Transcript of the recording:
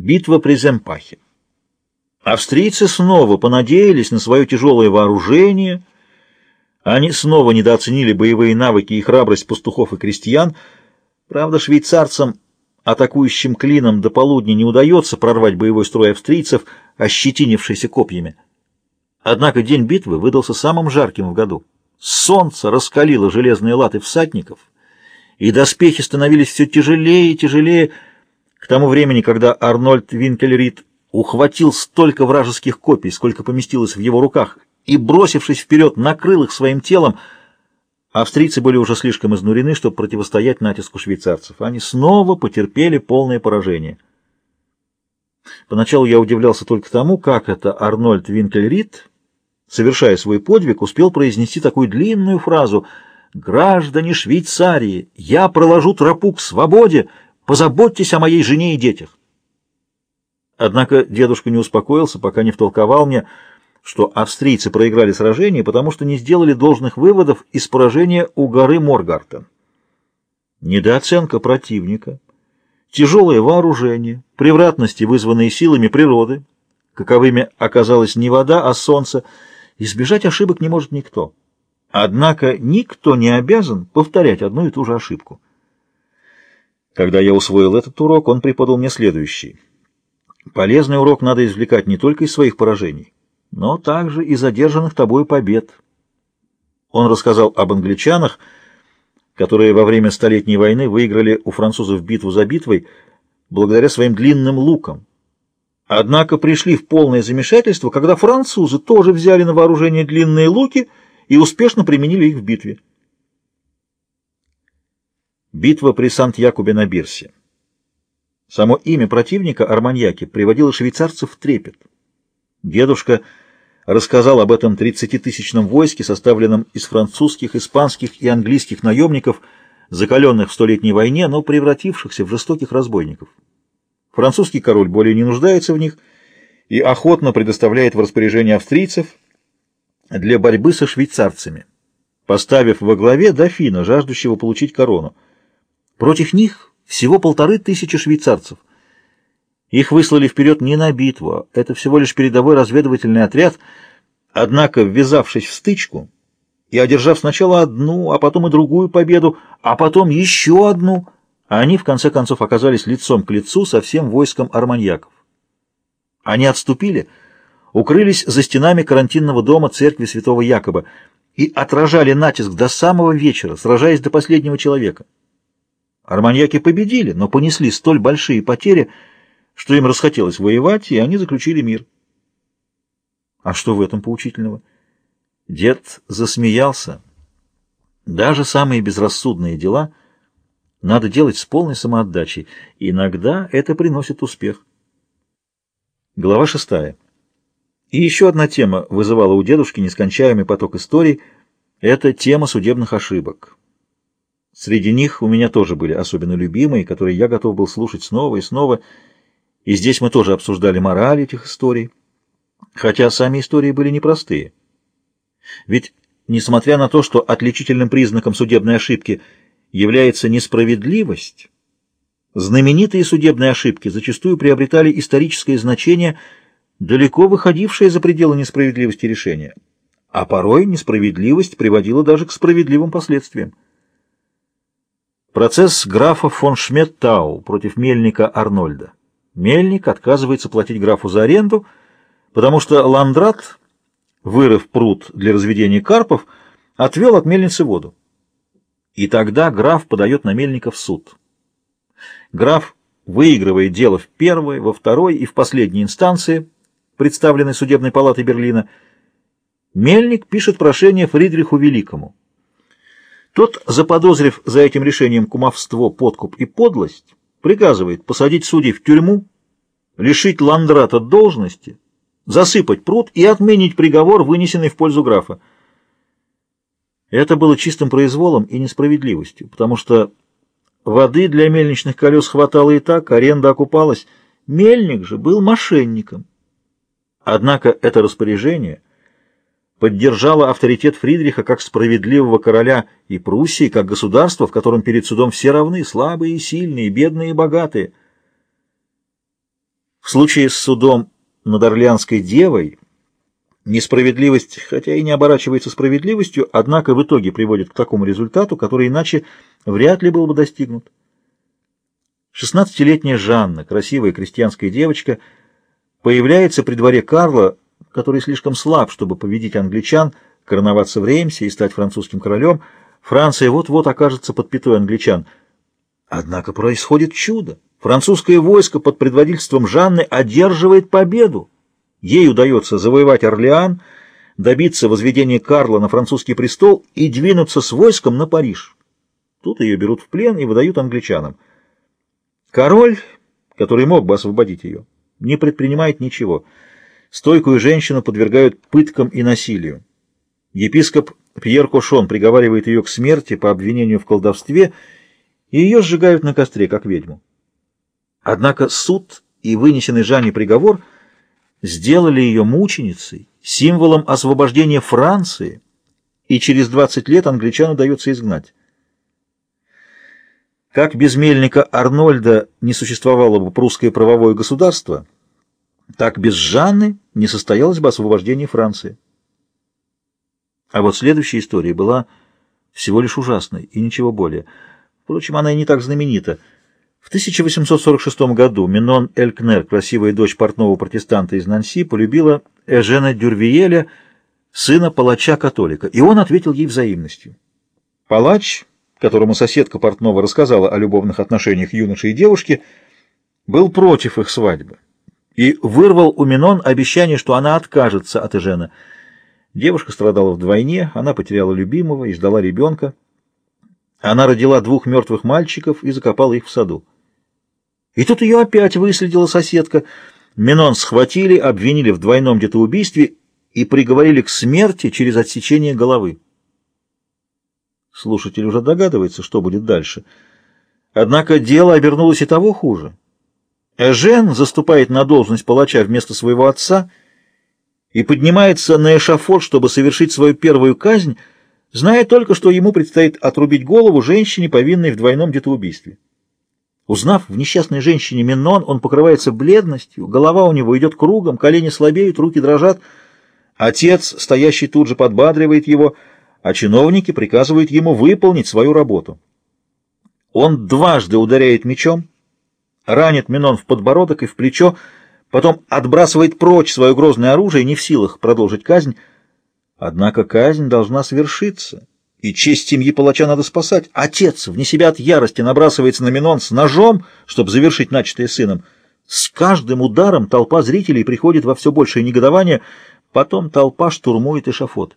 Битва при Земпахе. Австрийцы снова понадеялись на свое тяжелое вооружение, они снова недооценили боевые навыки и храбрость пастухов и крестьян. Правда, швейцарцам, атакующим клином до полудня, не удается прорвать боевой строй австрийцев, ощетинившийся копьями. Однако день битвы выдался самым жарким в году. Солнце раскалило железные латы всадников, и доспехи становились все тяжелее и тяжелее, тому времени, когда Арнольд Винкельрид ухватил столько вражеских копий, сколько поместилось в его руках, и, бросившись вперед, накрыл их своим телом, австрийцы были уже слишком изнурены, чтобы противостоять натиску швейцарцев. Они снова потерпели полное поражение. Поначалу я удивлялся только тому, как это Арнольд Винкельрид, совершая свой подвиг, успел произнести такую длинную фразу «Граждане Швейцарии, я проложу тропу к свободе, Позаботьтесь о моей жене и детях. Однако дедушка не успокоился, пока не втолковал мне, что австрийцы проиграли сражение, потому что не сделали должных выводов из поражения у горы Моргартен. Недооценка противника, тяжелое вооружение, превратности, вызванные силами природы, каковыми оказалась не вода, а солнце, избежать ошибок не может никто. Однако никто не обязан повторять одну и ту же ошибку. Когда я усвоил этот урок, он преподал мне следующий. Полезный урок надо извлекать не только из своих поражений, но также из одержанных тобой побед. Он рассказал об англичанах, которые во время Столетней войны выиграли у французов битву за битвой благодаря своим длинным лукам. Однако пришли в полное замешательство, когда французы тоже взяли на вооружение длинные луки и успешно применили их в битве. Битва при Сант-Якубе-на-Бирсе. Само имя противника, Арманьяки, приводило швейцарцев в трепет. Дедушка рассказал об этом тридцатитысячном войске, составленном из французских, испанских и английских наемников, закаленных в Столетней войне, но превратившихся в жестоких разбойников. Французский король более не нуждается в них и охотно предоставляет в распоряжение австрийцев для борьбы со швейцарцами, поставив во главе дофина, жаждущего получить корону. Против них всего полторы тысячи швейцарцев. Их выслали вперед не на битву, это всего лишь передовой разведывательный отряд, однако, ввязавшись в стычку и одержав сначала одну, а потом и другую победу, а потом еще одну, они в конце концов оказались лицом к лицу со всем войском арманьяков. Они отступили, укрылись за стенами карантинного дома церкви святого Якоба и отражали натиск до самого вечера, сражаясь до последнего человека. Арманьяки победили, но понесли столь большие потери, что им расхотелось воевать, и они заключили мир. А что в этом поучительного? Дед засмеялся. Даже самые безрассудные дела надо делать с полной самоотдачей. Иногда это приносит успех. Глава шестая. И еще одна тема вызывала у дедушки нескончаемый поток историй — это тема судебных ошибок. Среди них у меня тоже были особенно любимые, которые я готов был слушать снова и снова, и здесь мы тоже обсуждали мораль этих историй, хотя сами истории были непростые. Ведь, несмотря на то, что отличительным признаком судебной ошибки является несправедливость, знаменитые судебные ошибки зачастую приобретали историческое значение, далеко выходившее за пределы несправедливости решения, а порой несправедливость приводила даже к справедливым последствиям. Процесс графа фон Шметтау против мельника Арнольда. Мельник отказывается платить графу за аренду, потому что Ландрат, вырыв пруд для разведения карпов, отвел от мельницы воду. И тогда граф подает на мельника в суд. Граф выигрывает дело в первой, во второй и в последней инстанции, представленной судебной палатой Берлина. Мельник пишет прошение Фридриху Великому. Тот, заподозрив за этим решением кумовство, подкуп и подлость, приказывает посадить судей в тюрьму, лишить Ландрата должности, засыпать пруд и отменить приговор, вынесенный в пользу графа. Это было чистым произволом и несправедливостью, потому что воды для мельничных колес хватало и так, аренда окупалась. Мельник же был мошенником. Однако это распоряжение — поддержала авторитет Фридриха как справедливого короля и Пруссии как государства, в котором перед судом все равны, слабые и сильные, бедные и богатые. В случае с судом над Орлеанской девой несправедливость, хотя и не оборачивается справедливостью, однако в итоге приводит к такому результату, который иначе вряд ли был бы достигнут. Шестнадцатилетняя Жанна, красивая крестьянская девочка, появляется при дворе Карла, который слишком слаб, чтобы победить англичан, короноваться в Реймсе и стать французским королем. Франция вот-вот окажется под пятой англичан. Однако происходит чудо. Французское войско под предводительством Жанны одерживает победу. Ей удается завоевать Орлеан, добиться возведения Карла на французский престол и двинуться с войском на Париж. Тут ее берут в плен и выдают англичанам. Король, который мог бы освободить ее, не предпринимает ничего. Стойкую женщину подвергают пыткам и насилию. Епископ Пьер Кошон приговаривает ее к смерти по обвинению в колдовстве, и ее сжигают на костре, как ведьму. Однако суд и вынесенный Жанне приговор сделали ее мученицей, символом освобождения Франции, и через 20 лет англичан удается изгнать. Как без мельника Арнольда не существовало бы прусское правовое государство, так без Жанны не состоялось бы освобождение Франции. А вот следующая история была всего лишь ужасной и ничего более. Впрочем, она и не так знаменита. В 1846 году Минон Элькнер, красивая дочь портного протестанта из Нанси, полюбила Эжена Дюрвиеля, сына палача-католика, и он ответил ей взаимностью. Палач которому соседка портного рассказала о любовных отношениях юноши и девушки, был против их свадьбы и вырвал у Минон обещание, что она откажется от Эжена. Девушка страдала вдвойне, она потеряла любимого и ждала ребенка. Она родила двух мертвых мальчиков и закопала их в саду. И тут ее опять выследила соседка. Минон схватили, обвинили в двойном детоубийстве и приговорили к смерти через отсечение головы. Слушатель уже догадывается, что будет дальше. Однако дело обернулось и того хуже. Эжен заступает на должность палача вместо своего отца и поднимается на эшафот, чтобы совершить свою первую казнь, зная только, что ему предстоит отрубить голову женщине, повинной в двойном детоубийстве. Узнав в несчастной женщине Минон, он покрывается бледностью, голова у него идет кругом, колени слабеют, руки дрожат. Отец, стоящий тут же, подбадривает его — а чиновники приказывают ему выполнить свою работу. Он дважды ударяет мечом, ранит Минон в подбородок и в плечо, потом отбрасывает прочь свое грозное оружие, не в силах продолжить казнь. Однако казнь должна свершиться, и честь семьи палача надо спасать. Отец, вне себя от ярости, набрасывается на Минон с ножом, чтобы завершить начатое сыном. С каждым ударом толпа зрителей приходит во все большее негодование, потом толпа штурмует эшафот.